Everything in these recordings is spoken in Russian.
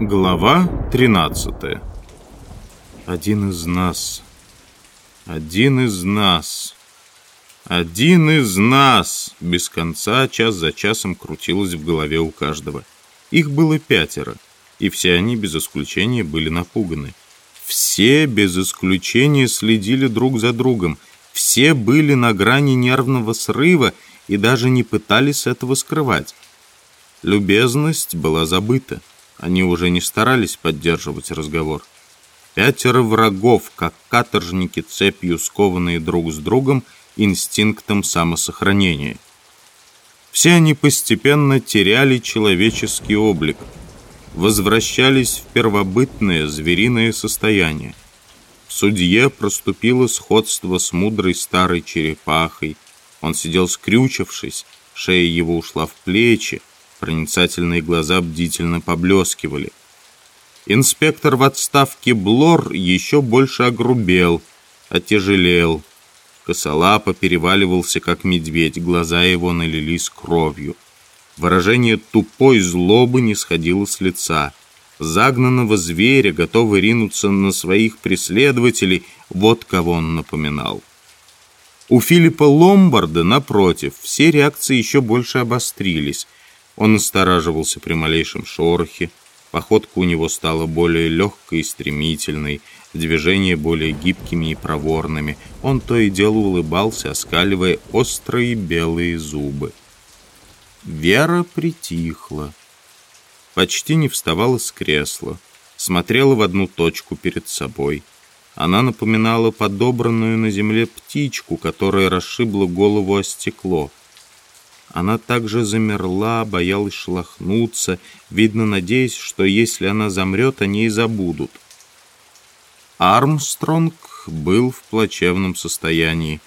Глава 13 Один из нас. Один из нас. Один из нас. Без конца час за часом крутилось в голове у каждого. Их было пятеро, и все они без исключения были напуганы. Все без исключения следили друг за другом. Все были на грани нервного срыва и даже не пытались этого скрывать. Любезность была забыта. Они уже не старались поддерживать разговор. Пятеро врагов, как каторжники, цепью скованные друг с другом инстинктом самосохранения. Все они постепенно теряли человеческий облик, возвращались в первобытное звериное состояние. В судье проступило сходство с мудрой старой черепахой. Он сидел скрючившись, шея его ушла в плечи, Проницательные глаза бдительно поблескивали. Инспектор в отставке Блор еще больше огрубел, отяжелел. Косолапо переваливался, как медведь, глаза его налились кровью. Выражение тупой злобы не сходило с лица. Загнанного зверя, готовый ринуться на своих преследователей, вот кого он напоминал. У Филиппа Ломбарда, напротив, все реакции еще больше обострились – он настораживался при малейшем шорохе, походка у него стала более легкой и стремительной, движения более гибкими и проворными. Он то и дело улыбался, оскаливая острые белые зубы. Вера притихла. Почти не вставала с кресла, смотрела в одну точку перед собой. Она напоминала подобранную на земле птичку, которая расшибла голову о стекло. Она также замерла, боялась шелохнуться, видно, надеясь, что если она замрет, они и забудут. Армстронг был в плачевном состоянии.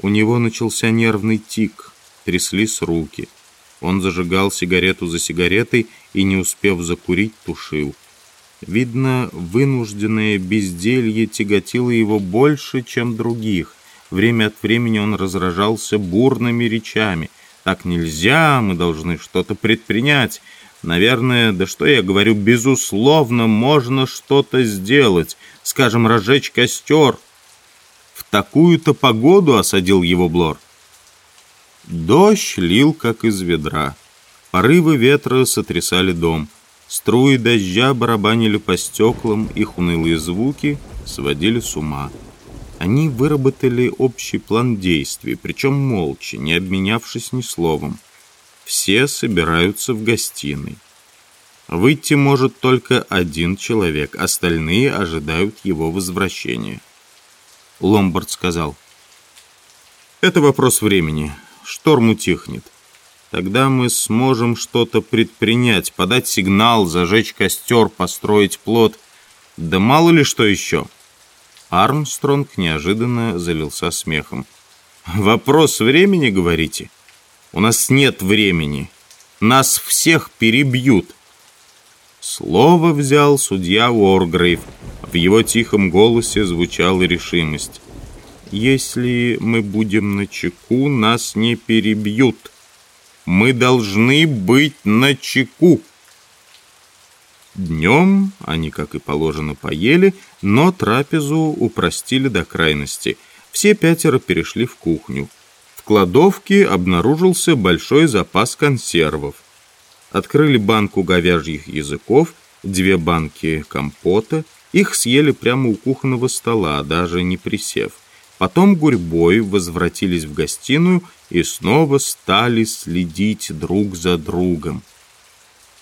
У него начался нервный тик, тряслись руки. Он зажигал сигарету за сигаретой и, не успев закурить, тушил. Видно, вынужденное безделье тяготило его больше, чем других. Время от времени он разражался бурными речами — так нельзя, мы должны что-то предпринять. Наверное, да что я говорю, безусловно, можно что-то сделать. Скажем, разжечь костер. В такую-то погоду осадил его Блор. Дождь лил, как из ведра. Порывы ветра сотрясали дом. Струи дождя барабанили по стеклам, их унылые звуки сводили с ума. Они выработали общий план действий, причем молча, не обменявшись ни словом. Все собираются в гостиной. Выйти может только один человек, остальные ожидают его возвращения. Ломбард сказал, «Это вопрос времени. Шторм утихнет. Тогда мы сможем что-то предпринять, подать сигнал, зажечь костер, построить плод. Да мало ли что еще». Армстронг неожиданно залился смехом. «Вопрос времени, говорите? У нас нет времени. Нас всех перебьют». Слово взял судья Уоргрейв. В его тихом голосе звучала решимость. «Если мы будем на чеку, нас не перебьют. Мы должны быть на чеку». Днем они, как и положено, поели, но трапезу упростили до крайности. Все пятеро перешли в кухню. В кладовке обнаружился большой запас консервов. Открыли банку говяжьих языков, две банки компота. Их съели прямо у кухонного стола, даже не присев. Потом гурьбой возвратились в гостиную и снова стали следить друг за другом.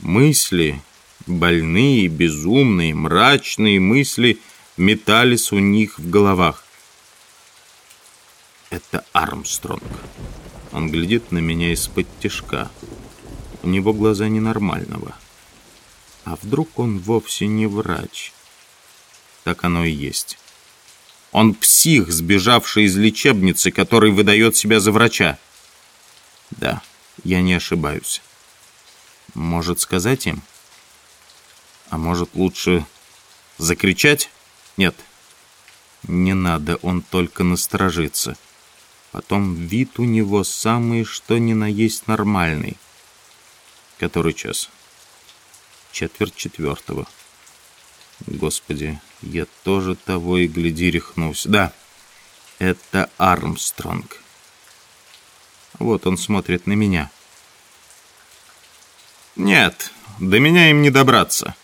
Мысли Больные, безумные, мрачные мысли метались у них в головах. Это Армстронг. Он глядит на меня из-под тишка. У него глаза ненормального. А вдруг он вовсе не врач? Так оно и есть. Он псих, сбежавший из лечебницы, который выдает себя за врача. Да, я не ошибаюсь. Может сказать им? А может, лучше закричать? Нет, не надо, он только насторожится. Потом вид у него самый что ни на есть нормальный. Который час? Четверть четвертого. Господи, я тоже того и гляди рехнусь. Да, это Армстронг. Вот он смотрит на меня. Нет, до меня им не добраться.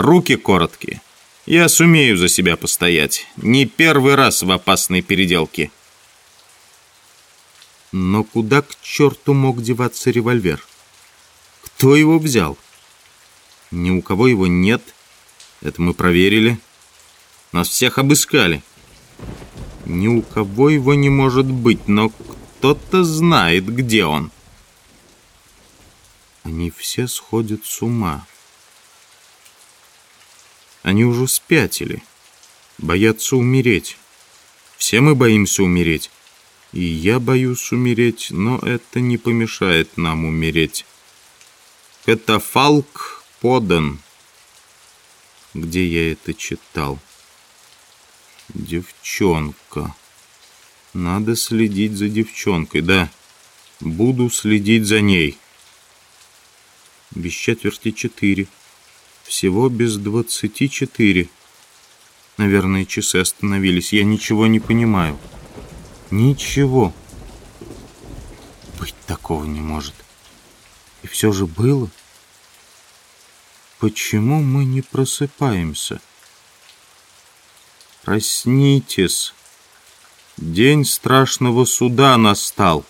Руки короткие. Я сумею за себя постоять. Не первый раз в опасной переделке. Но куда к черту мог деваться револьвер? Кто его взял? Ни у кого его нет. Это мы проверили. Нас всех обыскали. Ни у кого его не может быть, но кто-то знает, где он. Они все сходят с ума. Они уже спятили. Боятся умереть. Все мы боимся умереть. И я боюсь умереть, но это не помешает нам умереть. Катафалк подан. Где я это читал? Девчонка. Надо следить за девчонкой, да. Буду следить за ней. Без четверти четыре. Всего без двадцати четыре. Наверное, часы остановились. Я ничего не понимаю. Ничего. Быть такого не может. И все же было. Почему мы не просыпаемся? Проснитесь. День страшного суда настал.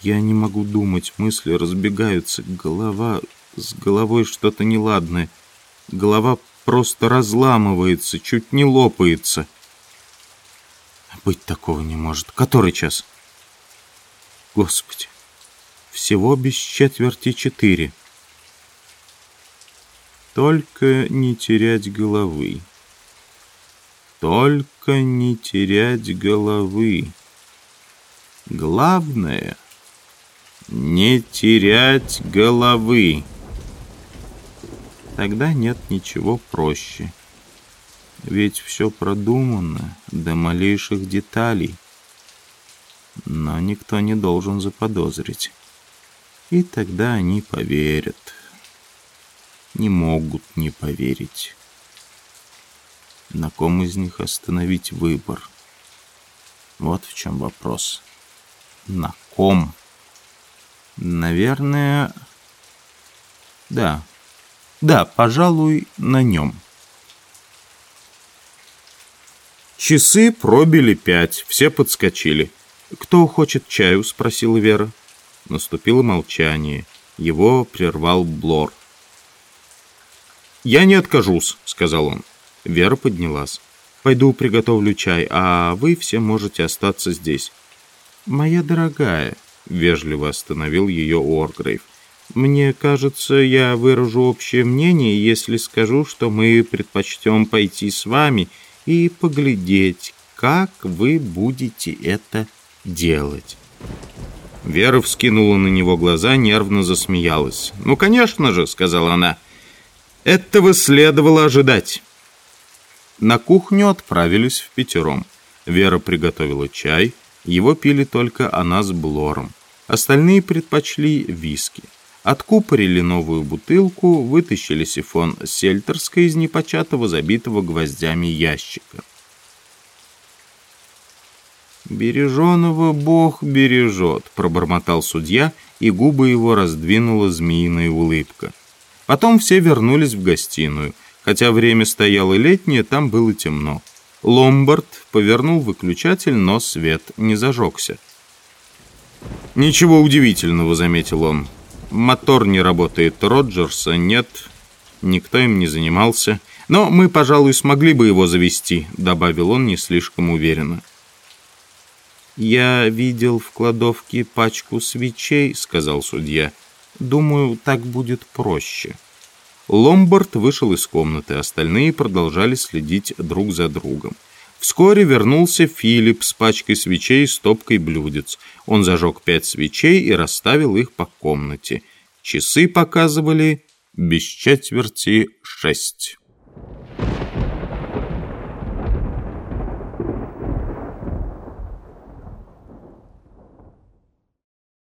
Я не могу думать, мысли разбегаются, голова... С головой что-то неладное. Голова просто разламывается, чуть не лопается. Быть такого не может. Который час? Господи, всего без четверти четыре. Только не терять головы. Только не терять головы. Главное — не терять головы. Тогда нет ничего проще ведь все продумано до малейших деталей. Но никто не должен заподозрить. И тогда они поверят. Не могут не поверить. На ком из них остановить выбор? Вот в чем вопрос. На ком? Наверное... Да. Да, пожалуй, на нем. Часы пробили пять, все подскочили. «Кто хочет чаю?» — спросила Вера. Наступило молчание. Его прервал Блор. «Я не откажусь», — сказал он. Вера поднялась. «Пойду приготовлю чай, а вы все можете остаться здесь». «Моя дорогая», — вежливо остановил ее Оргрейв. «Мне кажется, я выражу общее мнение, если скажу, что мы предпочтем пойти с вами и поглядеть, как вы будете это делать. Вера вскинула на него глаза, нервно засмеялась. «Ну, конечно же», — сказала она, — «этого следовало ожидать». На кухню отправились в пятером. Вера приготовила чай, его пили только она с Блором. Остальные предпочли виски. Откупорили новую бутылку, вытащили сифон сельтерска из непочатого, забитого гвоздями ящика. «Береженого Бог бережет», — пробормотал судья, и губы его раздвинула змеиная улыбка. Потом все вернулись в гостиную. Хотя время стояло летнее, там было темно. Ломбард повернул выключатель, но свет не зажегся. «Ничего удивительного», — заметил он. Мотор не работает, Роджерса нет, никто им не занимался. Но мы, пожалуй, смогли бы его завести, добавил он не слишком уверенно. «Я видел в кладовке пачку свечей», — сказал судья. «Думаю, так будет проще». Ломбард вышел из комнаты, остальные продолжали следить друг за другом. Вскоре вернулся Филипп с пачкой свечей и стопкой блюдец. Он зажег пять свечей и расставил их по комнате. Часы показывали без четверти шесть.